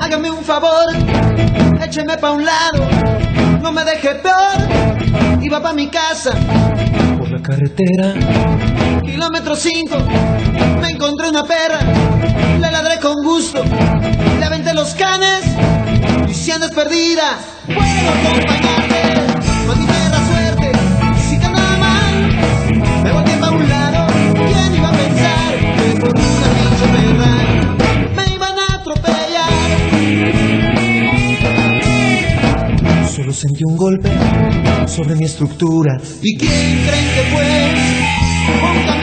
Hágame un favor, écheme pa' un lado, no me deje peor, iba pa' mi casa por la carretera. kilómetro 5 me encontré una perra, le ladré con gusto, le aventé los canes, diciendo es perdida, puedo acompañarte, sentí un golpe sobre mi estructura. ¿Y quién creen que fue?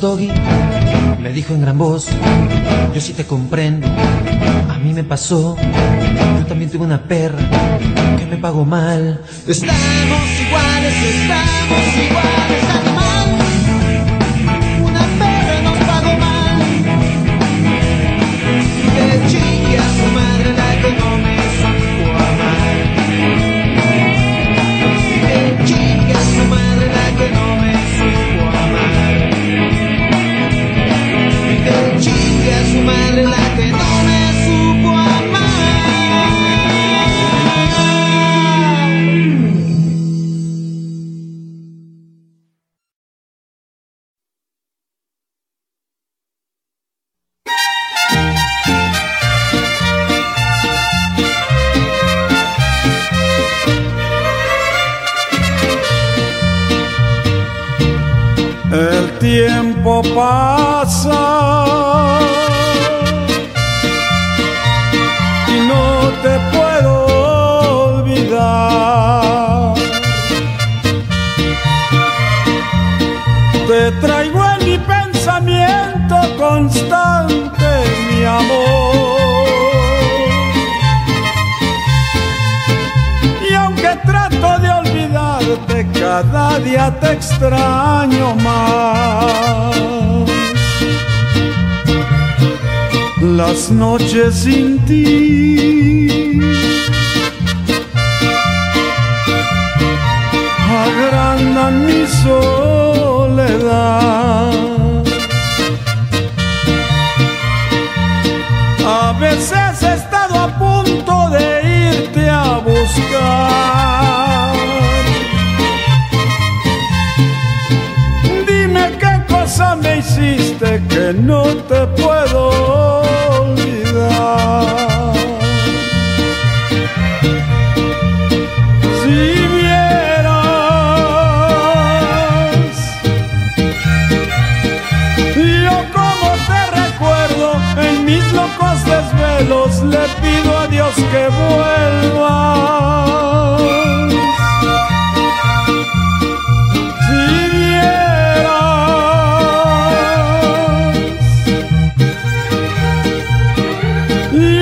Doggy, me dijo en gran voz. Yo sí te comprendo, a mí me pasó. Yo también tuve una perra que me pagó mal. Estamos iguales, estamos iguales, te puedo olvidar. Te traigo en mi pensamiento constante, mi amor. Y aunque trato de olvidarte, cada día te extraño más. Las noches sin ti agranda mi soledad. A veces he estado a punto de irte a buscar. Dime qué cosa me hiciste que no te puedo que vuelva. Si vieras,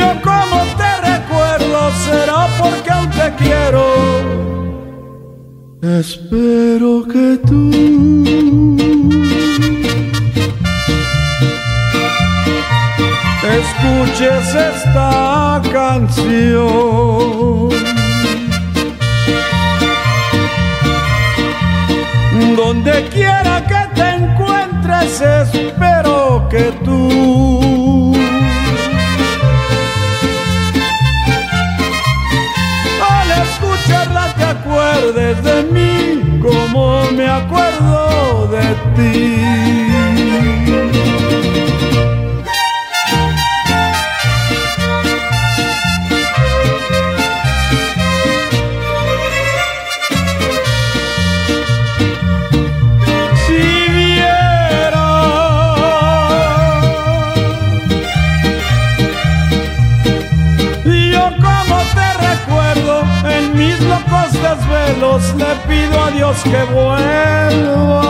yo como te recuerdo será porque aún te quiero. Espero que tú escuches esta canción. Donde quiera que te encuentres, espero que tú al escucharla te acuerdes de mí como me acuerdo de ti. Le pido a Dios que vuelvas.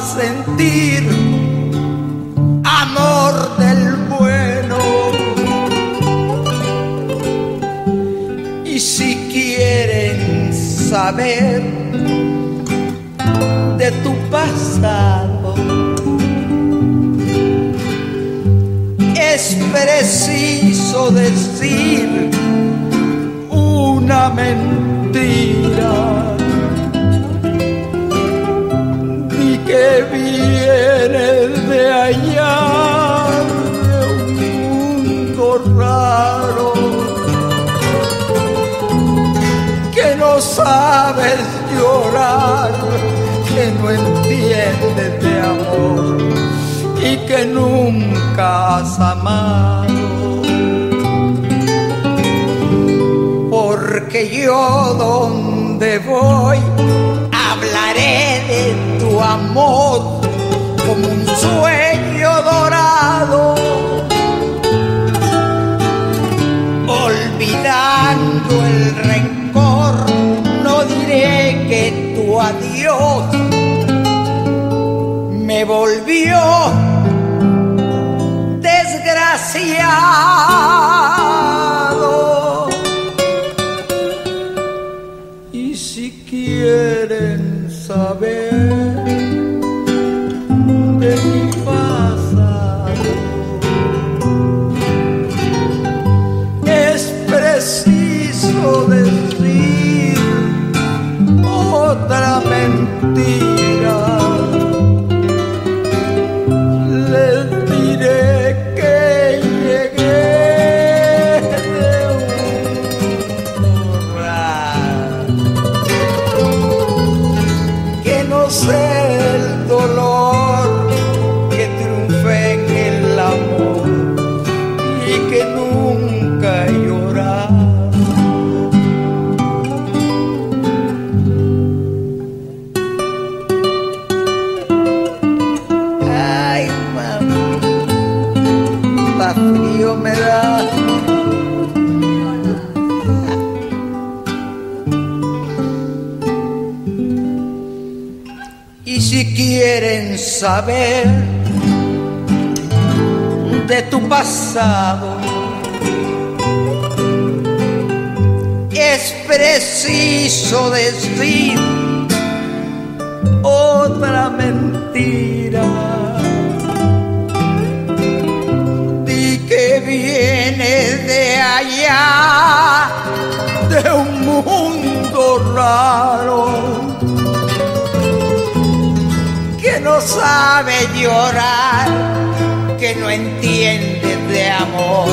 Sentir amor del bueno. Y si quieren saber de tu pasado, es preciso decir una mentira que de allá, un mundo raro, que no sabes llorar, que no entiendes de amor y que nunca has amado. Porque yo donde voy, tu amor como un sueño dorado, olvidando el rencor, no diré que tu adiós me volvió desgraciado. No sabe llorar, que no entiende de amor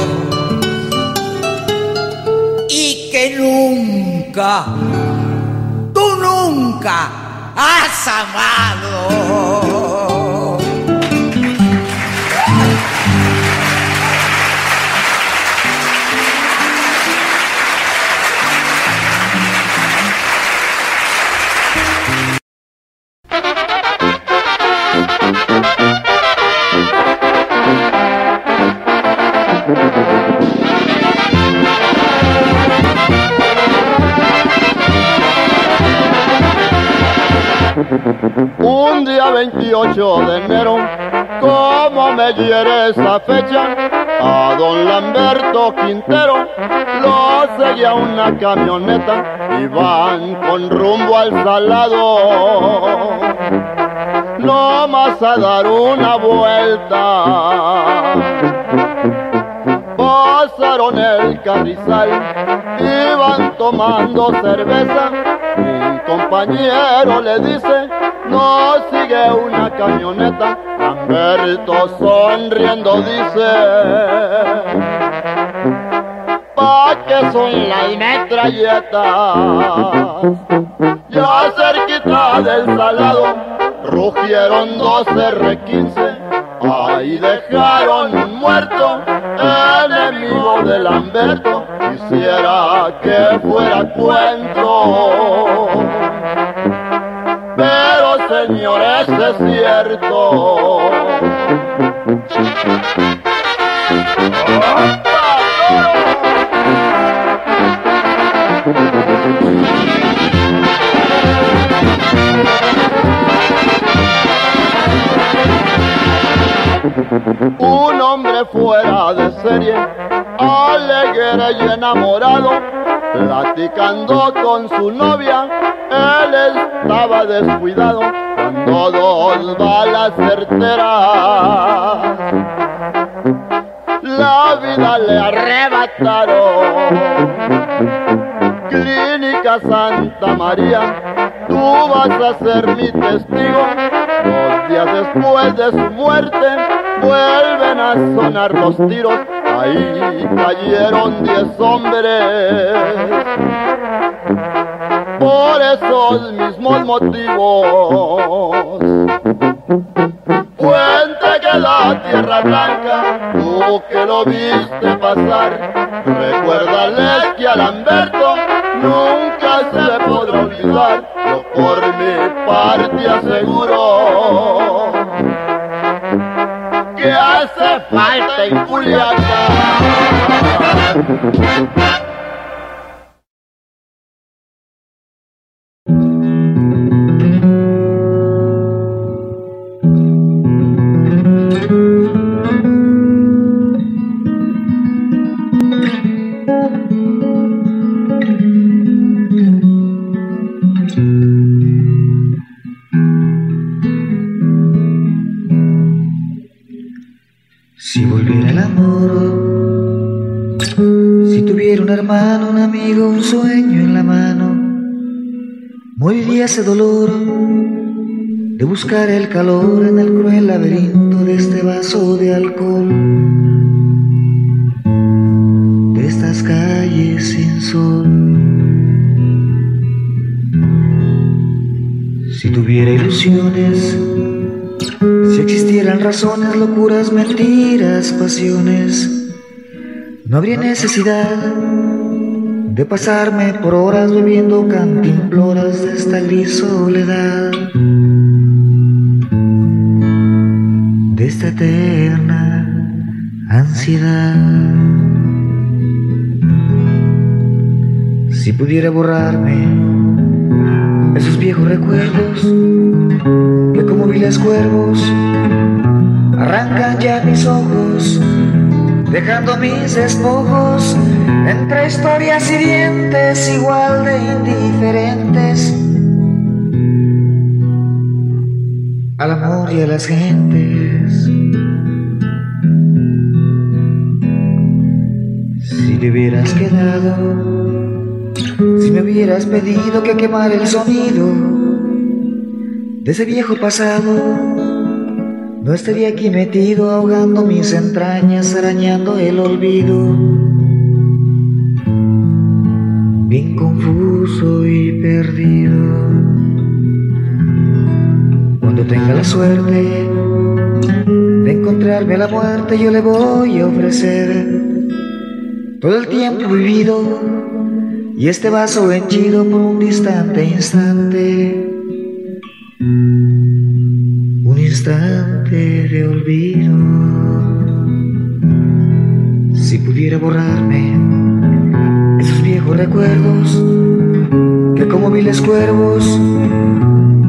y que nunca, tú nunca has amado. Un día 28 de enero, como me hiere esa fecha, a don Lamberto Quintero lo seguía una camioneta y van con rumbo al salado. No más a dar una vuelta pasaron el carrizal, iban tomando cerveza. Un compañero le dice, no sigue una camioneta. Lamberto sonriendo dice, ¿pa' qué son las metralletas? Ya cerquita del salado, rugieron dos R15 Ahí dejaron un muerto, Lamberto, quisiera que fuera cuento. Pero señores, es cierto. Un hombre fuera de serie, y enamorado, platicando con su novia, él estaba descuidado, cuando dos balas certeras la vida le arrebataron. Clínica Santa María, tú vas a ser mi testigo. Dos días después de su muerte, vuelven a sonar los tiros. Ahí cayeron diez hombres. Por esos mismos motivos. Cuenta que la tierra blanca, tú que lo viste pasar, recuérdales que a Lamberto nunca se podrá olvidar, yo por mi parte aseguro que hace falta en Culiacán. Ese dolor de buscar el calor en el cruel laberinto de este vaso de alcohol, de estas calles sin sol. Si tuviera ilusiones, si existieran razones, locuras, mentiras, pasiones, no habría necesidad de pasarme por horas bebiendo cantimploras de esta gris soledad, de esta eterna ansiedad. Si pudiera borrarme esos viejos recuerdos que como viles cuervos arrancan ya mis ojos, dejando mis despojos entre historias y dientes igual de indiferentes al amor y a las gentes. Si te hubieras quedado si me hubieras pedido que quemara el sonido de ese viejo pasado, no estaría aquí metido ahogando mis entrañas, arañando el olvido. Bien confuso y perdido. Cuando tenga la suerte de encontrarme la muerte, yo le voy a ofrecer todo el tiempo vivido y este vaso henchido por un distante instante, un instante de olvido. Si pudiera borrarme esos viejos recuerdos que como viles cuervos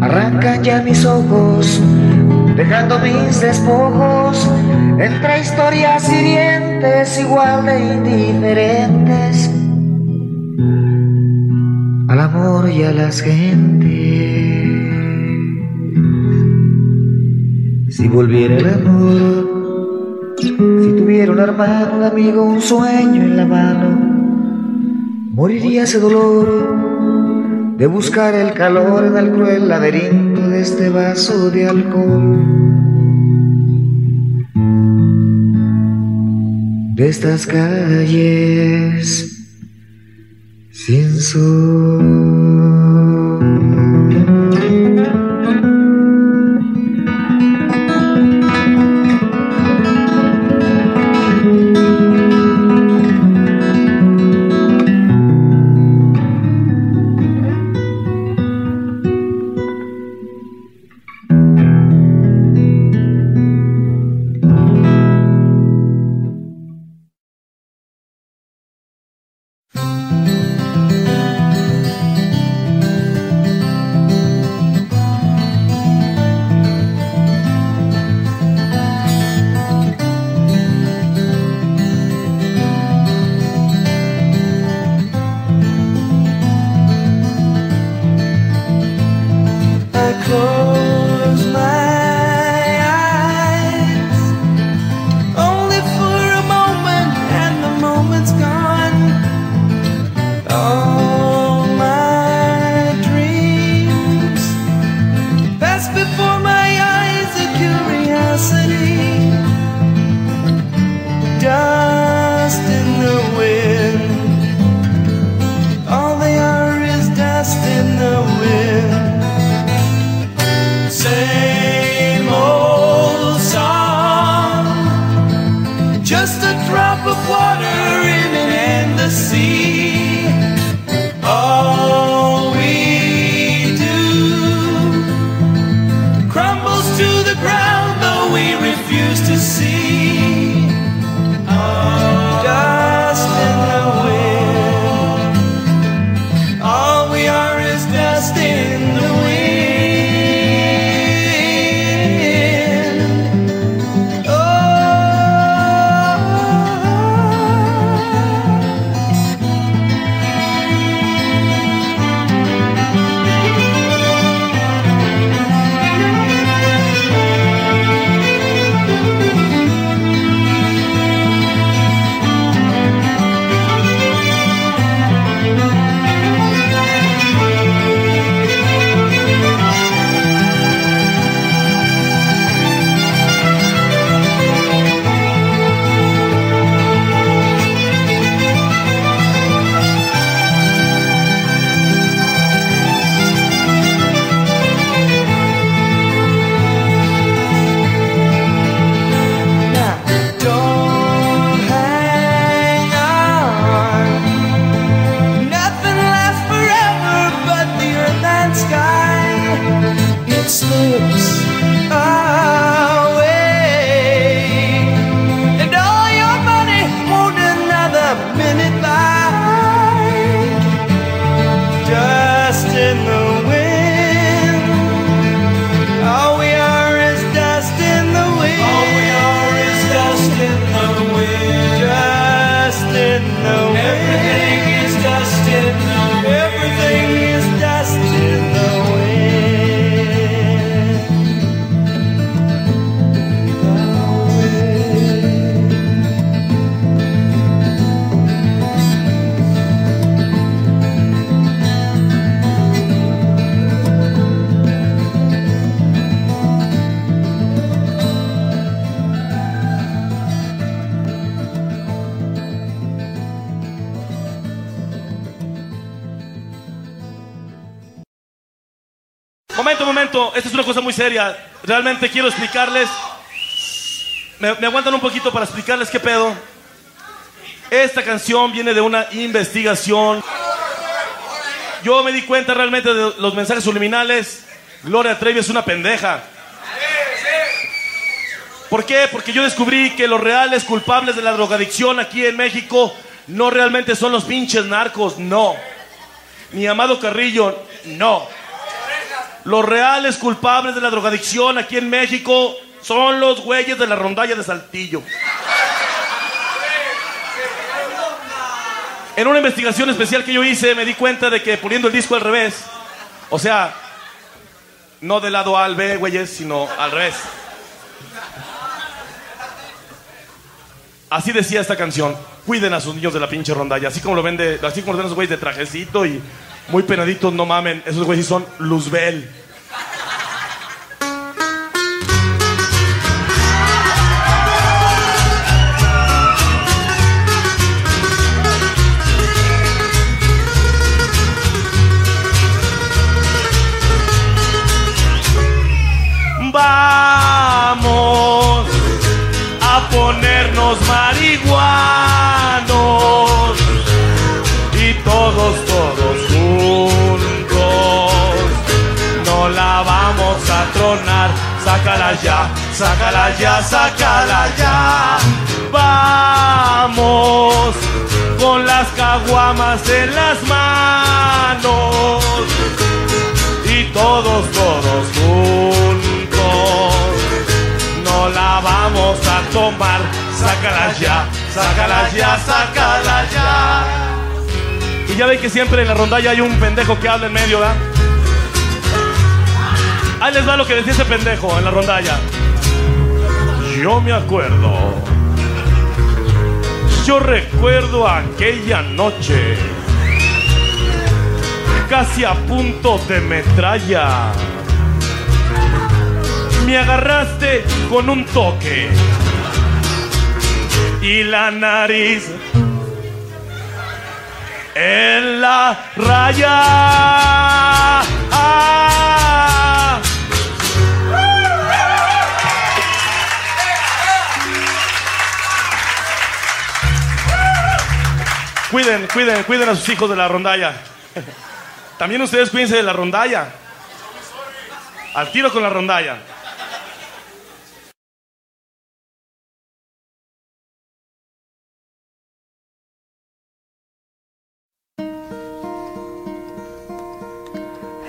arrancan ya mis ojos, dejando mis despojos entre historias hirientes igual de indiferentes al amor y a las gentes. Si volviera el amor, si tuviera un hermano, un amigo, un sueño en la mano, moriría ese dolor de buscar el calor en el cruel laberinto de este vaso de alcohol. De estas calles sin esta Realmente quiero explicarles. Me, aguantan un poquito para explicarles qué pedo. Esta canción viene de una investigación. Yo me di cuenta realmente de los mensajes subliminales. Gloria Trevi es una pendeja. ¿Por qué? Porque yo descubrí que los reales culpables de la drogadicción aquí en México no realmente son los pinches narcos, no. Ni Amado Carrillo, no. Los reales culpables de la drogadicción aquí en México son los güeyes de la rondalla de Saltillo. En una investigación especial que yo hice me di cuenta de que poniendo el disco al revés, o sea, no del lado A al B, güeyes, sino al revés. Así decía esta canción. Cuiden a sus niños de la pinche rondalla. Así como lo vende, así como ven los güeyes de trajecito y muy penaditos, no mamen. Esos güeyes son Luzbel. Vamos a ponernos marihuanos Sácala ya, sácala ya, sácala ya. Vamos con las caguamas en las manos y todos, todos juntos. No la vamos a tomar. Sácala ya, sácala ya, sácala ya. Y ya ve que siempre en la rondalla hay un pendejo que habla en medio, ¿verdad? Ahí les va lo que decía ese pendejo en la rondalla. Yo me acuerdo. Yo recuerdo aquella noche. Casi a punto de metralla. Me agarraste con un toque. Y la nariz en la raya. Ah. Cuiden, cuiden, cuiden a sus hijos de la rondalla. También ustedes cuídense de la rondalla. Al tiro con la rondalla.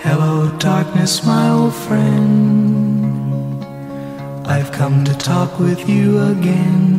Hello, darkness, my old friend. I've come to talk with you again.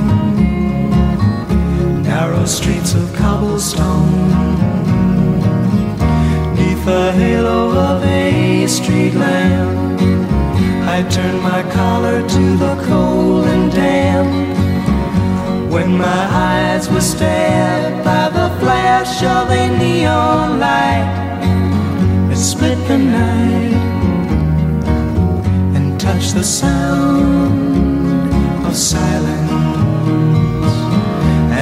narrow streets of cobblestone. Neath the halo of a street lamp, I turned my collar to the cold and damp. When my eyes were stabbed by the flash of a neon light, it split the night and touched the sound of silence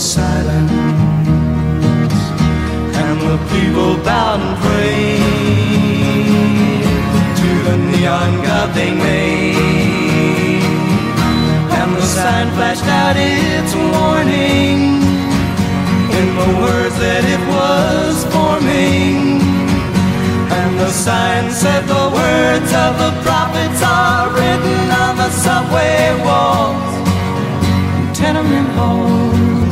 silence. And the people bowed and prayed to the neon god they made. And the sign flashed out its warning in the words that it was forming. And the sign said the words of the prophets are written on the subway walls, tenement halls,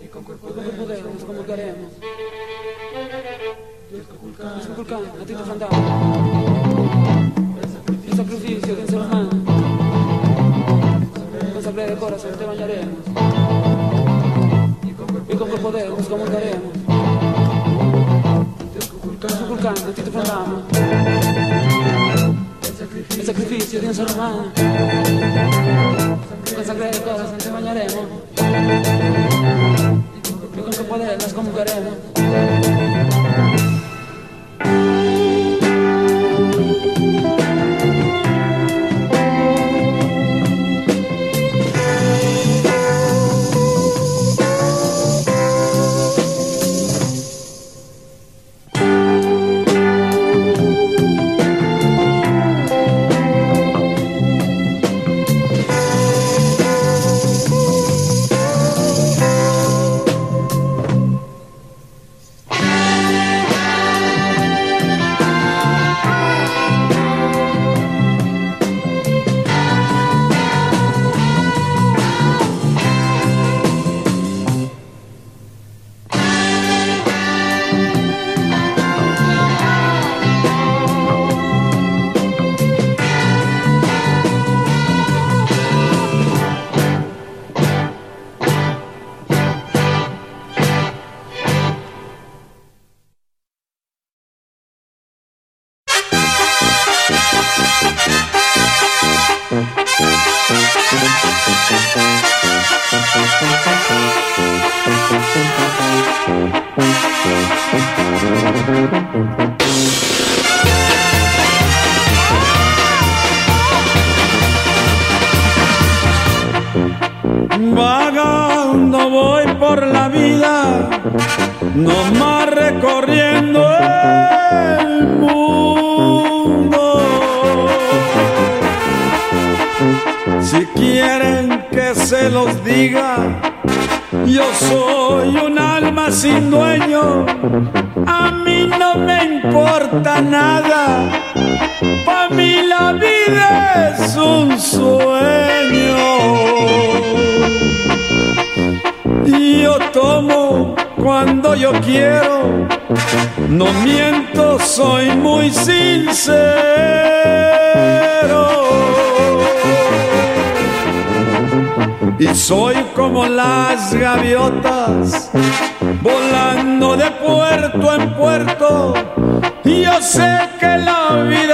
E con quel nos commuteremo. Disco vulcano, disco vulcano. time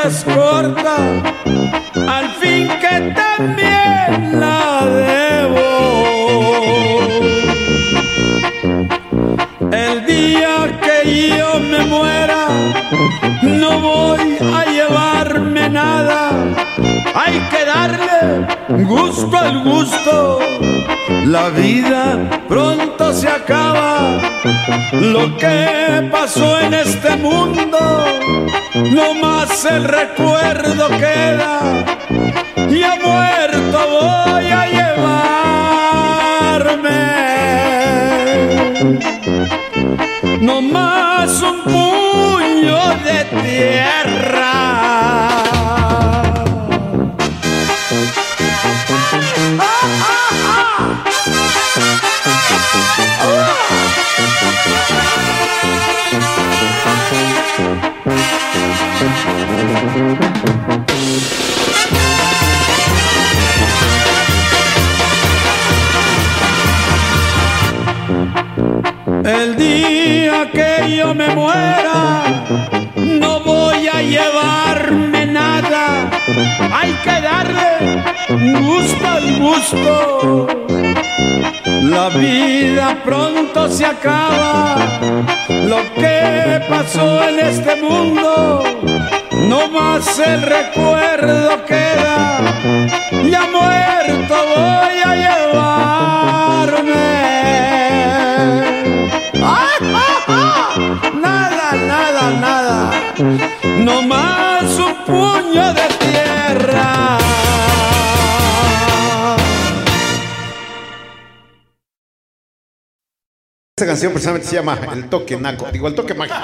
es al fin que también la debo. El día que yo me muera, no voy a. Hay que darle gusto al gusto. La vida pronto se acaba. Lo que pasó en este mundo, no más el recuerdo queda. Y a muerto voy a llevarme no más un puño de tierra. Yo me muera, no voy a llevarme nada. Hay que darle gusto al gusto. La vida pronto se acaba. Lo que pasó en este mundo, no más el recuerdo queda. Esta canción precisamente se llama El Toque Naco. Digo, El Toque Mágico.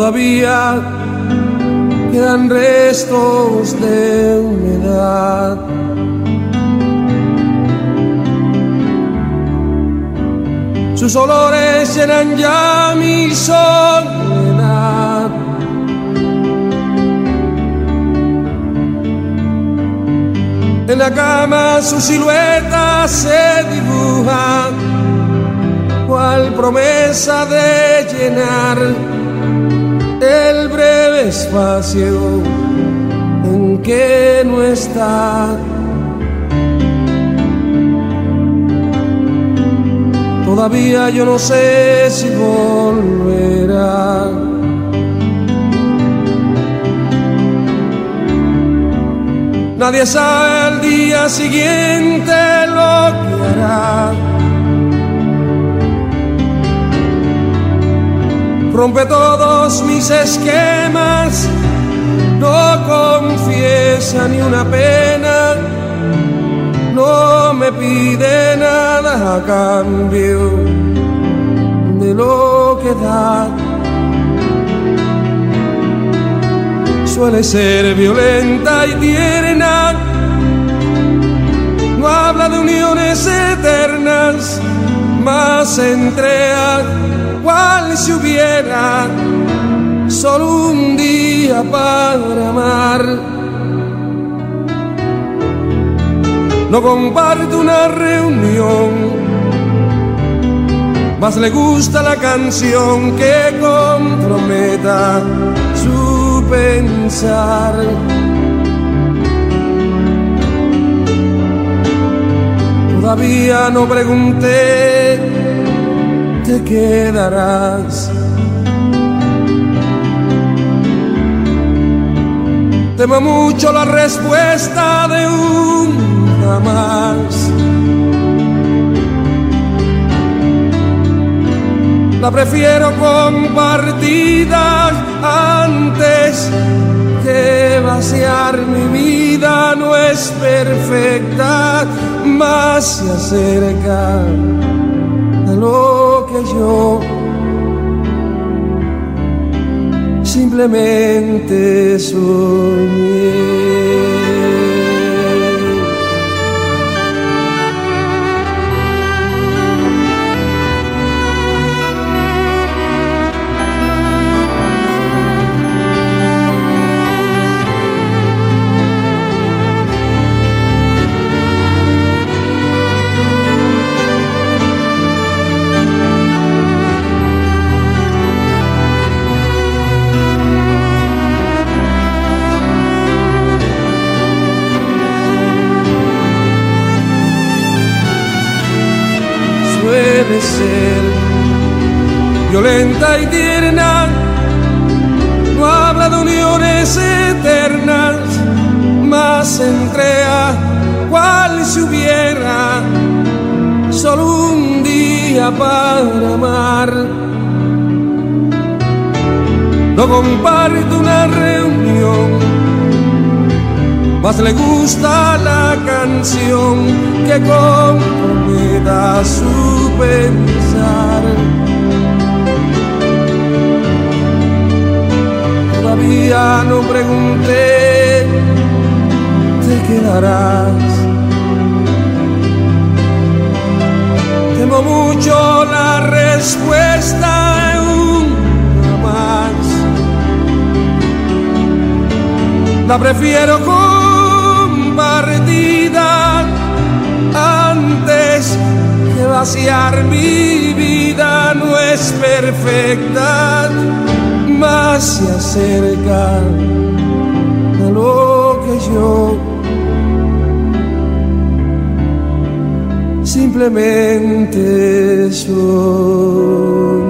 todavía quedan restos de humedad. Sus olores llenan ya mi soledad. En la cama su silueta se dibuja, cual promesa de llenar el breve espacio en que no está. Todavía yo no sé si volverá. Nadie sabe el día siguiente lo que hará. Rompe todos mis esquemas, no confiesa ni una pena, no me pide nada a cambio de lo que da. Suele ser violenta y tierna, no habla de uniones eternas, más entre entrega cual si hubiera solo un día para amar. No comparte una reunión, más le gusta la canción que comprometa su pensar. Todavía no pregunté, te quedarás. Temo mucho la respuesta de un jamás. La prefiero compartida antes que vaciar mi vida. No es perfecta, más se acerca a lo que yo simplemente soñé. Solo un día para amar. No comparte una reunión, más le gusta la canción que comprometa su pensar. Todavía no pregunté, te quedarás. Mucho la respuesta un jamás. La prefiero compartida antes que vaciar mi vida. No es perfecta, más se acerca a lo que yo simplemente soñé.